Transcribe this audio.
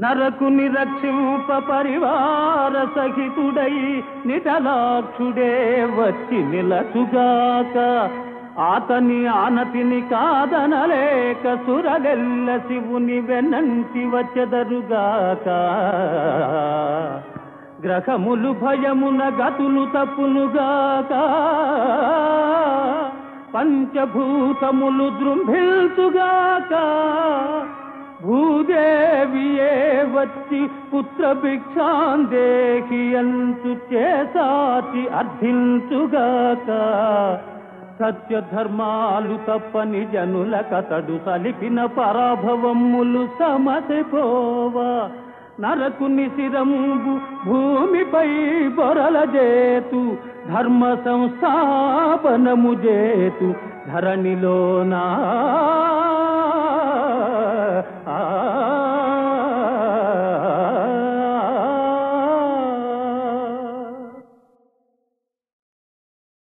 నరకుని రక్షింప పరివార సహితుడై నిటలాక్షుడే వచ్చి నిలచుగాక. ఆతని ఆనతిని కాదనలేక సురలెల్ల శివుని వెనంటి వచ్చెదరుగాక. గ్రహములు భయమున గతులు తప్పునుగాక. పంచభూతములు దృంభిల్తుగాక. భూదేవియే వచ్చి పుత్ర భిక్షాందేహి అంచు చేసాచి అర్థించుగాక. సత్య ధర్మాలు తప్పని జనుల కతడు సలిపిన పరాభవములు సమసిపోవా. నరకుని శిరంబు భూమిపై బొరల చేతు ధర్మ సంస్థాపనము చేతు ధరణిలోనా?